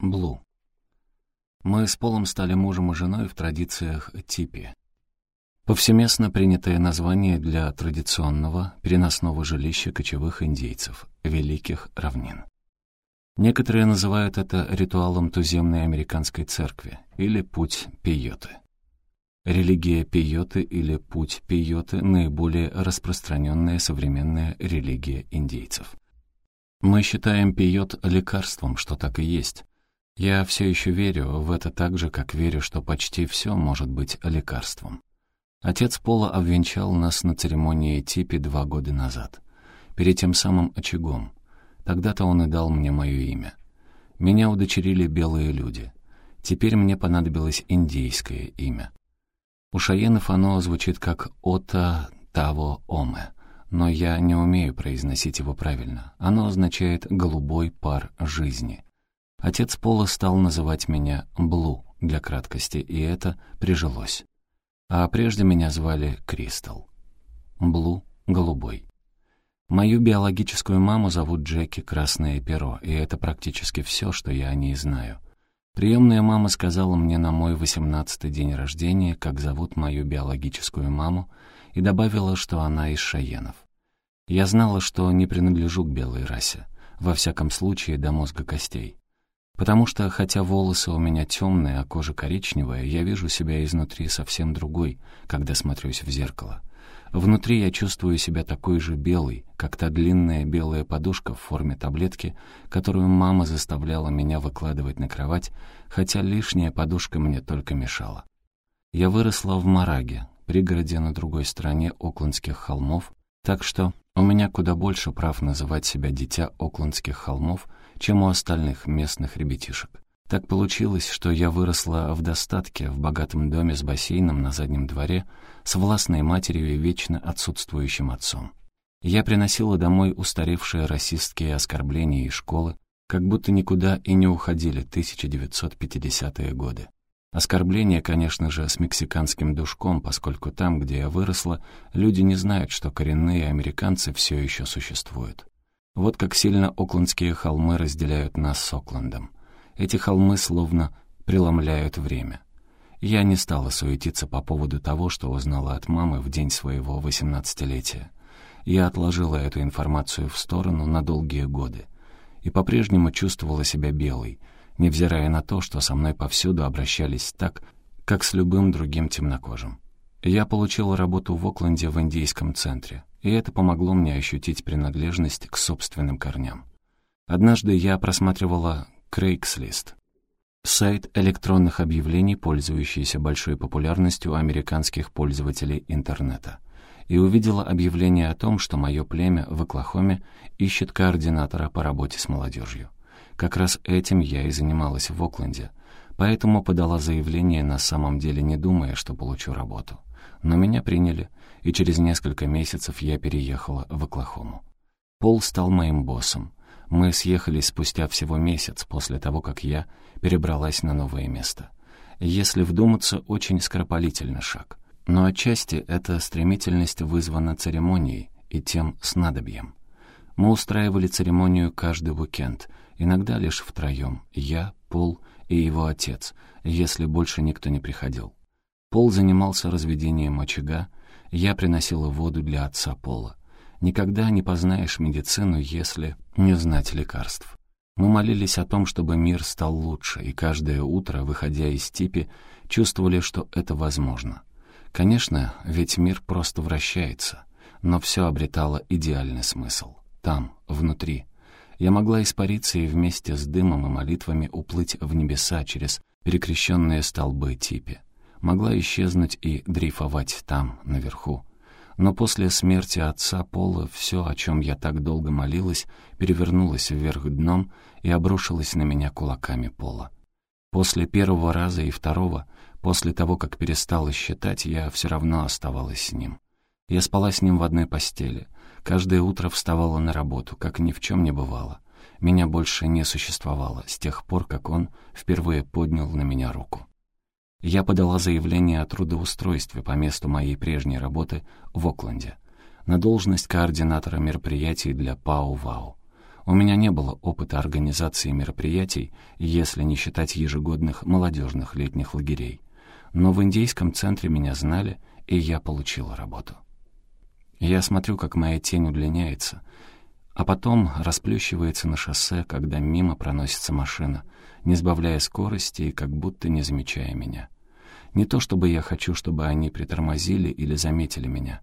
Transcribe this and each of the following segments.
Блу. Мы с Полом стали мужем и женой в традициях типи. Повсеместно принятое название для традиционного переносного жилища кочевых индейцев, Великих Равнин. Некоторые называют это ритуалом туземной американской церкви или путь пиоты. Религия пиоты или путь пиоты — наиболее распространенная современная религия индейцев. Мы считаем пиот лекарством, что так и есть. Я все еще верю в это так же, как верю, что почти все может быть лекарством. Отец Пола обвенчал нас на церемонии типи два года назад, перед тем самым очагом. Тогда-то он и дал мне мое имя. Меня удочерили белые люди. Теперь мне понадобилось индейское имя. У шаенов оно звучит как «Ота Таво Оме», но я не умею произносить его правильно. Оно означает «голубой пар жизни». Отец Пола стал называть меня Блу для краткости, и это прижилось. А прежде меня звали Кристал. Блу — голубой. Мою биологическую маму зовут Джеки Красное Перо, и это практически все, что я о ней знаю — Приемная мама сказала мне на мой восемнадцатый день рождения, как зовут мою биологическую маму, и добавила, что она из Шаенов. Я знала, что не принадлежу к белой расе, во всяком случае до мозга костей. Потому что, хотя волосы у меня темные, а кожа коричневая, я вижу себя изнутри совсем другой, когда смотрюсь в зеркало. Внутри я чувствую себя такой же белой, как та длинная белая подушка в форме таблетки, которую мама заставляла меня выкладывать на кровать, хотя лишняя подушка мне только мешала. Я выросла в Мараге, пригороде на другой стороне Оклендских холмов, так что у меня куда больше прав называть себя дитя Оклендских холмов, чем у остальных местных ребятишек. Так получилось, что я выросла в достатке, в богатом доме с бассейном на заднем дворе, с властной матерью и вечно отсутствующим отцом. Я приносила домой устаревшие расистские оскорбления из школы, как будто никуда и не уходили 1950-е годы. Оскорбления, конечно же, с мексиканским душком, поскольку там, где я выросла, люди не знают, что коренные американцы все еще существуют. Вот как сильно Оклендские холмы разделяют нас с Оклендом. Эти холмы словно преломляют время. Я не стала суетиться по поводу того, что узнала от мамы в день своего восемнадцатилетия. Я отложила эту информацию в сторону на долгие годы и по-прежнему чувствовала себя белой, невзирая на то, что со мной повсюду обращались так, как с любым другим темнокожим. Я получила работу в Окленде в индийском центре, и это помогло мне ощутить принадлежность к собственным корням. Однажды я просматривала Craigslist. Сайт электронных объявлений, пользующийся большой популярностью американских пользователей интернета. И увидела объявление о том, что мое племя в Оклахоме ищет координатора по работе с молодежью. Как раз этим я и занималась в Окленде, поэтому подала заявление на самом деле не думая, что получу работу. Но меня приняли, и через несколько месяцев я переехала в Оклахому. Пол стал моим боссом, мы съехались спустя всего месяц после того, как я перебралась на новое место. Если вдуматься, очень скоропалительный шаг. Но отчасти эта стремительность вызвана церемонией и тем снадобьем. Мы устраивали церемонию каждый уикенд, иногда лишь втроем, я, Пол и его отец, если больше никто не приходил. Пол занимался разведением очага, я приносила воду для отца Пола. Никогда не познаешь медицину, если не знать лекарств. Мы молились о том, чтобы мир стал лучше, и каждое утро, выходя из типи, чувствовали, что это возможно. Конечно, ведь мир просто вращается, но все обретало идеальный смысл. Там, внутри. Я могла испариться и вместе с дымом и молитвами уплыть в небеса через перекрещенные столбы типи. Могла исчезнуть и дрейфовать там, наверху. Но после смерти отца Пола все, о чем я так долго молилась, перевернулось вверх дном и обрушилось на меня кулаками Пола. После первого раза и второго, после того, как перестала считать, я все равно оставалась с ним. Я спала с ним в одной постели. Каждое утро вставала на работу, как ни в чем не бывало. Меня больше не существовало с тех пор, как он впервые поднял на меня руку. Я подала заявление о трудоустройстве по месту моей прежней работы в Окленде. на должность координатора мероприятий для ПАУ-ВАУ. У меня не было опыта организации мероприятий, если не считать ежегодных молодежных летних лагерей. Но в индейском центре меня знали, и я получила работу. Я смотрю, как моя тень удлиняется, а потом расплющивается на шоссе, когда мимо проносится машина, не сбавляя скорости и как будто не замечая меня. Не то чтобы я хочу, чтобы они притормозили или заметили меня.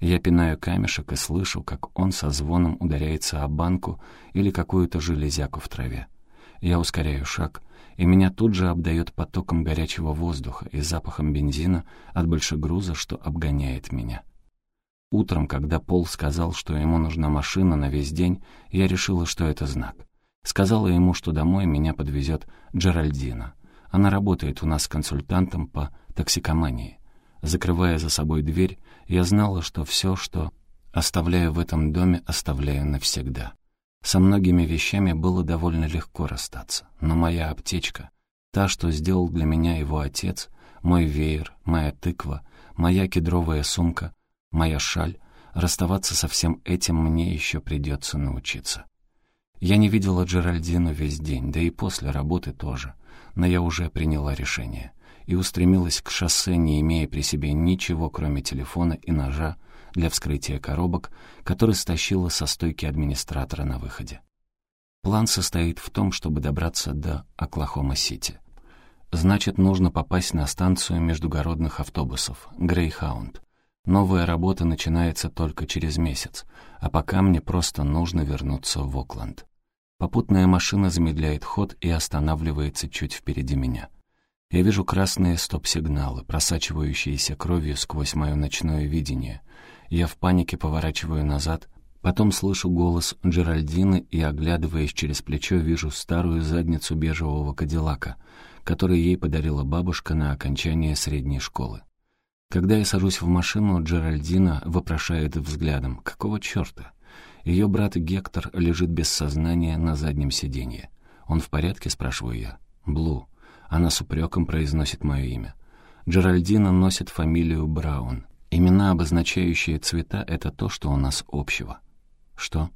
Я пинаю камешек и слышу, как он со звоном ударяется о банку или какую-то железяку в траве. Я ускоряю шаг, и меня тут же обдает потоком горячего воздуха и запахом бензина от большегруза, что обгоняет меня. Утром, когда Пол сказал, что ему нужна машина на весь день, я решила, что это знак. Сказала ему, что домой меня подвезет Джеральдина. Она работает у нас консультантом по токсикомании. Закрывая за собой дверь, я знала, что все, что оставляю в этом доме, оставляю навсегда. Со многими вещами было довольно легко расстаться, но моя аптечка, та, что сделал для меня его отец, мой веер, моя тыква, моя кедровая сумка — моя шаль, расставаться со всем этим мне еще придется научиться. Я не видела Джеральдину весь день, да и после работы тоже, но я уже приняла решение и устремилась к шоссе, не имея при себе ничего, кроме телефона и ножа для вскрытия коробок, который стащила со стойки администратора на выходе. План состоит в том, чтобы добраться до Оклахома-Сити. Значит, нужно попасть на станцию междугородных автобусов «Грейхаунд», Новая работа начинается только через месяц, а пока мне просто нужно вернуться в Окленд. Попутная машина замедляет ход и останавливается чуть впереди меня. Я вижу красные стоп-сигналы, просачивающиеся кровью сквозь мое ночное видение. Я в панике поворачиваю назад, потом слышу голос Джеральдины и, оглядываясь через плечо, вижу старую задницу бежевого кадиллака, который ей подарила бабушка на окончание средней школы. Когда я сажусь в машину, Джеральдина вопрошает взглядом. Какого черта? Ее брат Гектор лежит без сознания на заднем сиденье. «Он в порядке?» — спрашиваю я. «Блу». Она с упреком произносит мое имя. Джеральдина носит фамилию Браун. Имена, обозначающие цвета, — это то, что у нас общего. «Что?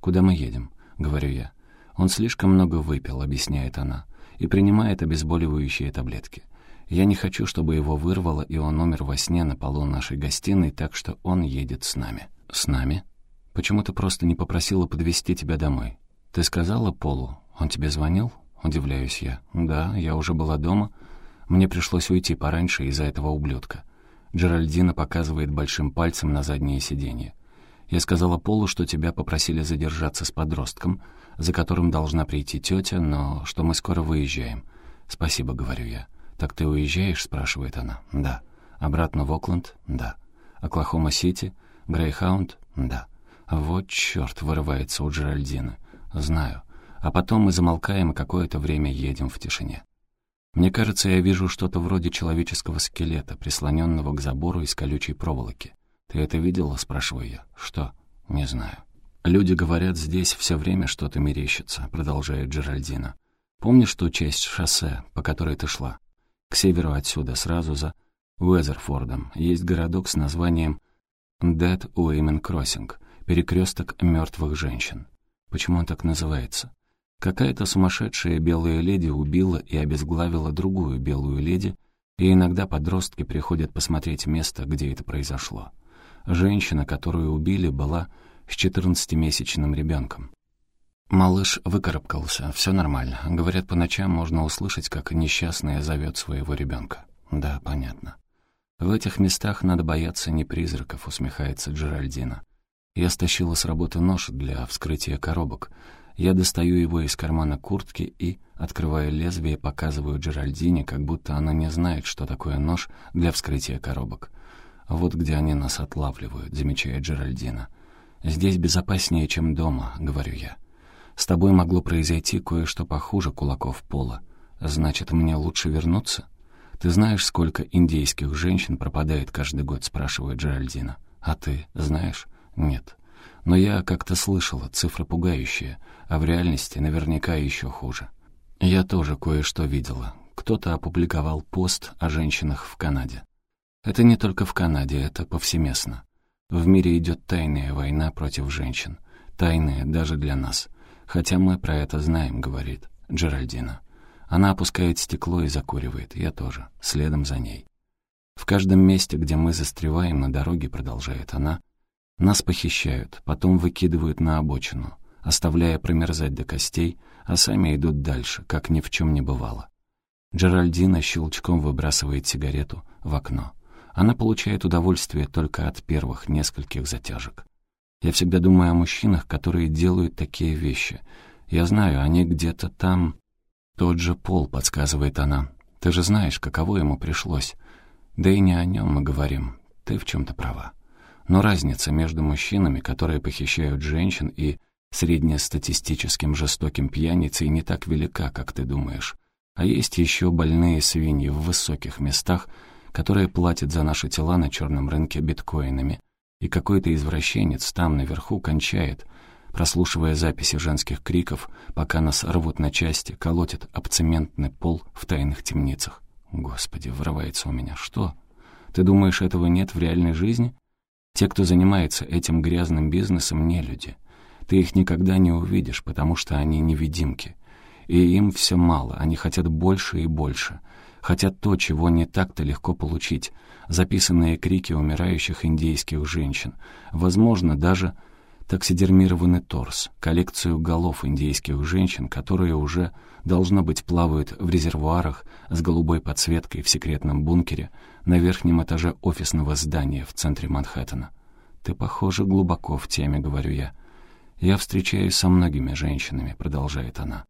Куда мы едем?» — говорю я. «Он слишком много выпил», — объясняет она, и принимает обезболивающие таблетки. Я не хочу, чтобы его вырвало, и он умер во сне на полу нашей гостиной, так что он едет с нами». «С нами? Почему ты просто не попросила подвезти тебя домой? Ты сказала Полу? Он тебе звонил?» Удивляюсь я. «Да, я уже была дома. Мне пришлось уйти пораньше из-за этого ублюдка». Джеральдина показывает большим пальцем на заднее сиденье. «Я сказала Полу, что тебя попросили задержаться с подростком, за которым должна прийти тетя, но что мы скоро выезжаем. Спасибо, — говорю я. «Так ты уезжаешь?» — спрашивает она. «Да». «Обратно в Окленд?» «Да». «Оклахома-Сити?» «Грейхаунд?» «Да». «Вот черт!» — вырывается у Джеральдины. «Знаю. А потом мы замолкаем и какое-то время едем в тишине. Мне кажется, я вижу что-то вроде человеческого скелета, прислоненного к забору из колючей проволоки. Ты это видела?» — спрашиваю я. «Что?» «Не знаю». «Люди говорят, здесь все время что-то мерещится», — продолжает Джеральдина. «Помнишь ту часть шоссе, по которой ты шла? К северу отсюда, сразу за Уэзерфордом, есть городок с названием Dead Women Crossing, перекресток мертвых женщин. Почему он так называется? Какая-то сумасшедшая белая леди убила и обезглавила другую белую леди, и иногда подростки приходят посмотреть место, где это произошло. Женщина, которую убили, была с 14-месячным ребенком. Малыш выкарабкался, все нормально. Говорят, по ночам можно услышать, как несчастная зовет своего ребенка. Да, понятно. В этих местах надо бояться не призраков, усмехается Джеральдина. Я стащила с работы нож для вскрытия коробок. Я достаю его из кармана куртки и, открывая лезвие, показываю Джеральдине, как будто она не знает, что такое нож для вскрытия коробок. Вот где они нас отлавливают, замечает Джеральдина. «Здесь безопаснее, чем дома», — говорю я. С тобой могло произойти кое-что похуже кулаков пола. Значит, мне лучше вернуться? Ты знаешь, сколько индейских женщин пропадает каждый год, спрашивает Джеральдина. А ты знаешь? Нет. Но я как-то слышала, цифра пугающая, а в реальности наверняка еще хуже. Я тоже кое-что видела. Кто-то опубликовал пост о женщинах в Канаде. Это не только в Канаде, это повсеместно. В мире идет тайная война против женщин. Тайная даже для нас. Хотя мы про это знаем, говорит Джеральдина. Она опускает стекло и закуривает. Я тоже. Следом за ней. В каждом месте, где мы застреваем на дороге, продолжает она, нас похищают, потом выкидывают на обочину, оставляя промерзать до костей, а сами идут дальше, как ни в чем не бывало. Джеральдина щелчком выбрасывает сигарету в окно. Она получает удовольствие только от первых нескольких затяжек. Я всегда думаю о мужчинах, которые делают такие вещи. Я знаю, они где-то там... Тот же Пол, подсказывает она. Ты же знаешь, каково ему пришлось. Да и не о нем мы говорим. Ты в чем-то права. Но разница между мужчинами, которые похищают женщин, и среднестатистическим жестоким пьяницей не так велика, как ты думаешь. А есть еще больные свиньи в высоких местах, которые платят за наши тела на черном рынке биткоинами. И какой-то извращенец там наверху кончает, прослушивая записи женских криков, пока нас рвут на части, колотят об цементный пол в тайных темницах. Господи, врывается у меня. Что? Ты думаешь, этого нет в реальной жизни? Те, кто занимается этим грязным бизнесом, не люди. Ты их никогда не увидишь, потому что они невидимки. И им все мало, они хотят больше и больше. Хотят то, чего не так-то легко получить. Записанные крики умирающих индейских женщин. Возможно, даже таксидермированный торс, коллекцию голов индейских женщин, которые уже, должно быть, плавают в резервуарах с голубой подсветкой в секретном бункере на верхнем этаже офисного здания в центре Манхэттена. «Ты, похоже, глубоко в теме», — говорю я. «Я встречаюсь со многими женщинами», — продолжает она.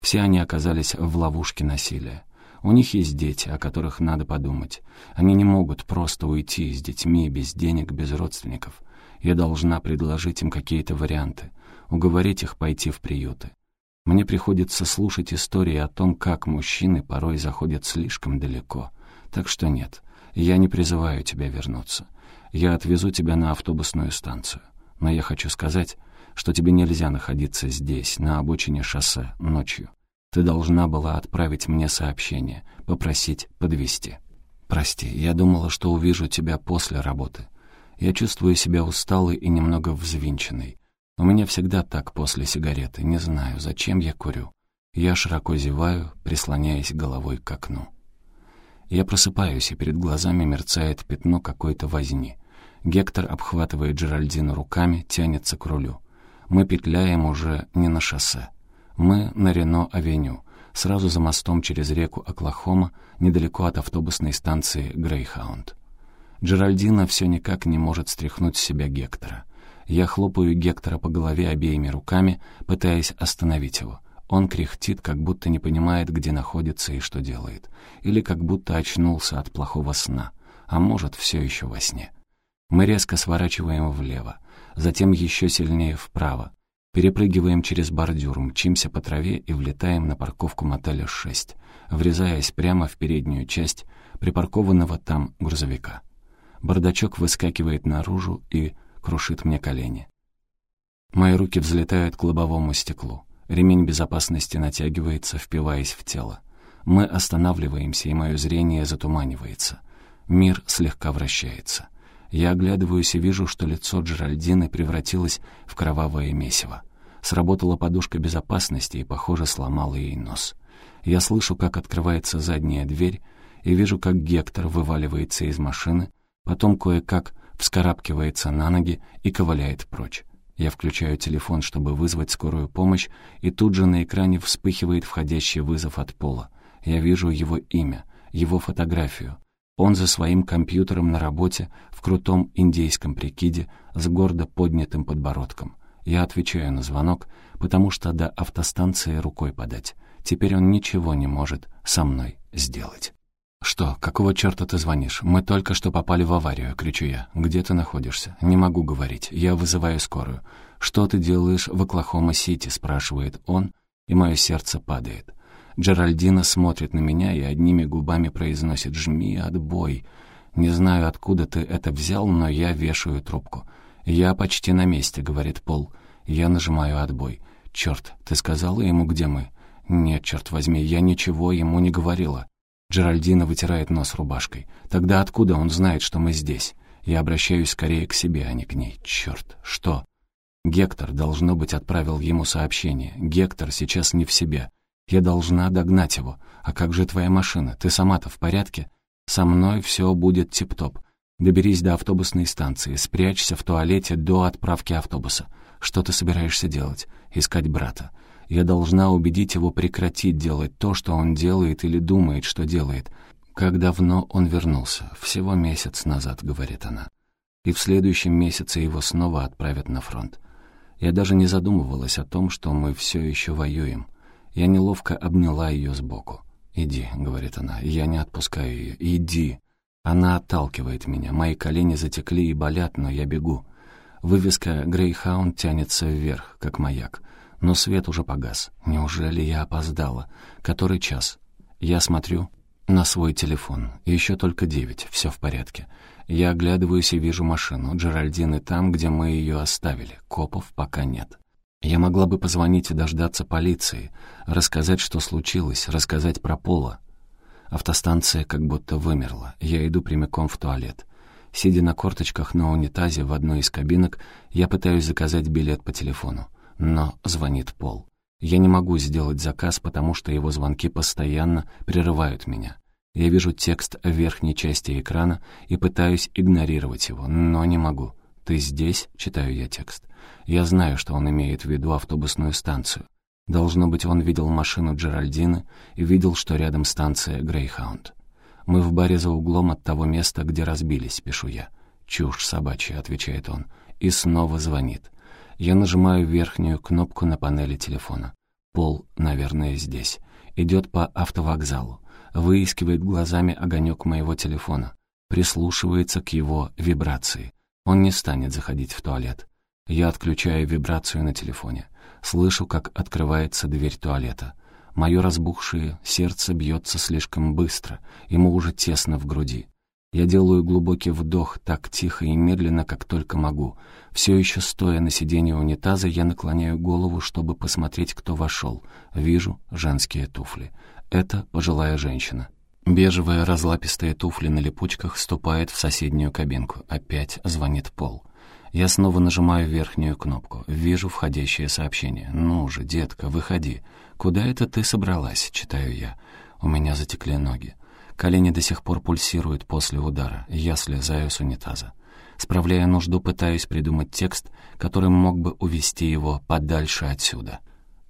Все они оказались в ловушке насилия. У них есть дети, о которых надо подумать. Они не могут просто уйти с детьми, без денег, без родственников. Я должна предложить им какие-то варианты, уговорить их пойти в приюты. Мне приходится слушать истории о том, как мужчины порой заходят слишком далеко. Так что нет, я не призываю тебя вернуться. Я отвезу тебя на автобусную станцию. Но я хочу сказать, что тебе нельзя находиться здесь, на обочине шоссе, ночью. Ты должна была отправить мне сообщение, попросить подвести. Прости, я думала, что увижу тебя после работы. Я чувствую себя усталой и немного взвинченной. У меня всегда так после сигареты, не знаю, зачем я курю. Я широко зеваю, прислоняясь головой к окну. Я просыпаюсь, и перед глазами мерцает пятно какой-то возни. Гектор обхватывает Джеральдину руками, тянется к рулю. Мы петляем уже не на шоссе. Мы на Рено-авеню, сразу за мостом через реку Оклахома, недалеко от автобусной станции Грейхаунд. Джеральдина все никак не может стряхнуть с себя Гектора. Я хлопаю Гектора по голове обеими руками, пытаясь остановить его. Он кряхтит, как будто не понимает, где находится и что делает. Или как будто очнулся от плохого сна. А может, все еще во сне. Мы резко сворачиваем влево, затем еще сильнее вправо. Перепрыгиваем через бордюр, мчимся по траве и влетаем на парковку мотеля 6, врезаясь прямо в переднюю часть припаркованного там грузовика. Бардачок выскакивает наружу и крушит мне колени. Мои руки взлетают к лобовому стеклу. Ремень безопасности натягивается, впиваясь в тело. Мы останавливаемся, и мое зрение затуманивается. Мир слегка вращается. Я оглядываюсь и вижу, что лицо Джеральдины превратилось в кровавое месиво. Сработала подушка безопасности и, похоже, сломала ей нос. Я слышу, как открывается задняя дверь, и вижу, как Гектор вываливается из машины, потом кое-как вскарабкивается на ноги и ковыляет прочь. Я включаю телефон, чтобы вызвать скорую помощь, и тут же на экране вспыхивает входящий вызов от Пола. Я вижу его имя, его фотографию. Он за своим компьютером на работе в крутом индейском прикиде с гордо поднятым подбородком. Я отвечаю на звонок, потому что до автостанции рукой подать. Теперь он ничего не может со мной сделать. «Что? Какого черта ты звонишь? Мы только что попали в аварию», — кричу я. «Где ты находишься?» «Не могу говорить. Я вызываю скорую». «Что ты делаешь в Оклахома-Сити?» — спрашивает он, и мое сердце падает. Джеральдина смотрит на меня и одними губами произносит «Жми отбой». Не знаю, откуда ты это взял, но я вешаю трубку. «Я почти на месте», — говорит Пол. Я нажимаю отбой. «Черт, ты сказала ему, где мы?» «Нет, черт возьми, я ничего ему не говорила». Джеральдина вытирает нос рубашкой. «Тогда откуда он знает, что мы здесь?» Я обращаюсь скорее к себе, а не к ней. Черт, что? Гектор, должно быть, отправил ему сообщение. Гектор сейчас не в себе. Я должна догнать его. А как же твоя машина? Ты сама-то в порядке? Со мной все будет тип-топ. Доберись до автобусной станции, спрячься в туалете до отправки автобуса. Что ты собираешься делать? Искать брата. Я должна убедить его прекратить делать то, что он делает или думает, что делает. Как давно он вернулся? Всего месяц назад, говорит она. И в следующем месяце его снова отправят на фронт. Я даже не задумывалась о том, что мы все еще воюем. Я неловко обняла ее сбоку. «Иди», — говорит она, — «я не отпускаю ее. Иди». Она отталкивает меня, мои колени затекли и болят, но я бегу. Вывеска «Грейхаунд» тянется вверх, как маяк. Но свет уже погас. Неужели я опоздала? Который час? Я смотрю на свой телефон. Еще только девять, все в порядке. Я оглядываюсь и вижу машину. Джеральдины там, где мы ее оставили. Копов пока нет. Я могла бы позвонить и дождаться полиции, рассказать, что случилось, рассказать про Пола. Автостанция как будто вымерла. Я иду прямиком в туалет. Сидя на корточках на унитазе в одной из кабинок, я пытаюсь заказать билет по телефону. Но звонит Пол. Я не могу сделать заказ, потому что его звонки постоянно прерывают меня. Я вижу текст в верхней части экрана и пытаюсь игнорировать его, но не могу. «Ты здесь?» — читаю я текст. Я знаю, что он имеет в виду автобусную станцию. Должно быть, он видел машину Джеральдины и видел, что рядом станция Грейхаунд. «Мы в баре за углом от того места, где разбились», — пишу я. «Чушь собачья», — отвечает он, и снова звонит. Я нажимаю верхнюю кнопку на панели телефона. Пол, наверное, здесь. Идет по автовокзалу. Выискивает глазами огонек моего телефона. Прислушивается к его вибрации. Он не станет заходить в туалет. Я отключаю вибрацию на телефоне. Слышу, как открывается дверь туалета. Мое разбухшее сердце бьется слишком быстро, ему уже тесно в груди. Я делаю глубокий вдох так тихо и медленно, как только могу. Все еще стоя на сиденье унитаза, я наклоняю голову, чтобы посмотреть, кто вошел. Вижу женские туфли. Это пожилая женщина. Бежевые разлапистые туфли на липучках ступает в соседнюю кабинку. Опять звонит Пол. Я снова нажимаю верхнюю кнопку. Вижу входящее сообщение. «Ну же, детка, выходи. Куда это ты собралась?» — читаю я. У меня затекли ноги. Колени до сих пор пульсируют после удара. Я слезаю с унитаза. Справляя нужду, пытаюсь придумать текст, который мог бы увести его подальше отсюда.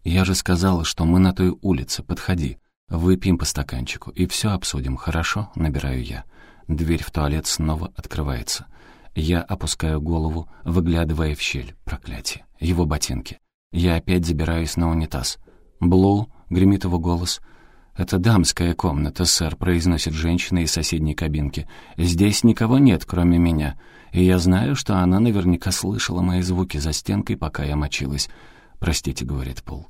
«Я же сказала, что мы на той улице. Подходи. Выпьем по стаканчику и все обсудим, хорошо?» — набираю я. Дверь в туалет снова открывается. Я опускаю голову, выглядывая в щель. Проклятие. Его ботинки. Я опять забираюсь на унитаз. «Блу», — гремит его голос, — «Это дамская комната, сэр», — произносит женщина из соседней кабинки. «Здесь никого нет, кроме меня. И я знаю, что она наверняка слышала мои звуки за стенкой, пока я мочилась». «Простите», — говорит Пол.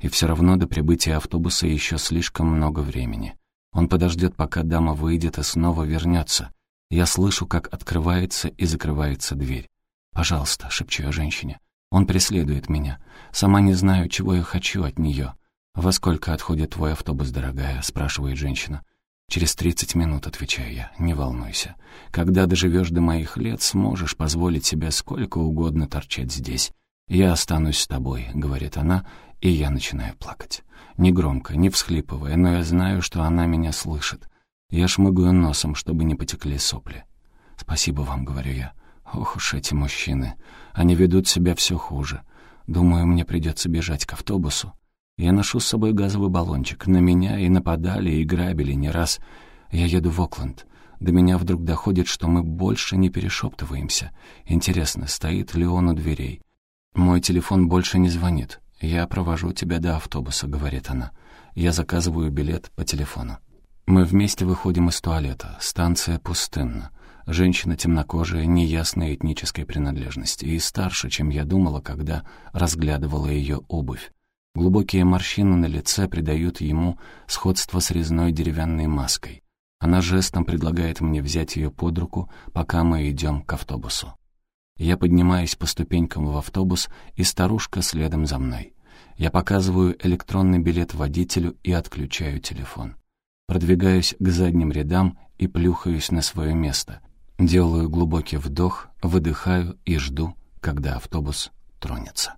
«И все равно до прибытия автобуса еще слишком много времени. Он подождет, пока дама выйдет и снова вернется. Я слышу, как открывается и закрывается дверь. «Пожалуйста», — шепчу я женщине. «Он преследует меня. Сама не знаю, чего я хочу от нее». «Во сколько отходит твой автобус, дорогая?» — спрашивает женщина. «Через тридцать минут», — отвечаю я, — «не волнуйся. Когда доживешь до моих лет, сможешь позволить себе сколько угодно торчать здесь. Я останусь с тобой», — говорит она, и я начинаю плакать. Не громко, не всхлипывая, но я знаю, что она меня слышит. Я шмыгаю носом, чтобы не потекли сопли. «Спасибо вам», — говорю я. «Ох уж эти мужчины. Они ведут себя все хуже. Думаю, мне придется бежать к автобусу. Я ношу с собой газовый баллончик. На меня и нападали, и грабили не раз. Я еду в Окленд. До меня вдруг доходит, что мы больше не перешептываемся. Интересно, стоит ли он у дверей? Мой телефон больше не звонит. «Я провожу тебя до автобуса», — говорит она. Я заказываю билет по телефону. Мы вместе выходим из туалета. Станция пустынна. Женщина темнокожая, неясной этнической принадлежности и старше, чем я думала, когда разглядывала ее обувь. Глубокие морщины на лице придают ему сходство с резной деревянной маской. Она жестом предлагает мне взять ее под руку, пока мы идем к автобусу. Я поднимаюсь по ступенькам в автобус, и старушка следом за мной. Я показываю электронный билет водителю и отключаю телефон. Продвигаюсь к задним рядам и плюхаюсь на свое место. Делаю глубокий вдох, выдыхаю и жду, когда автобус тронется.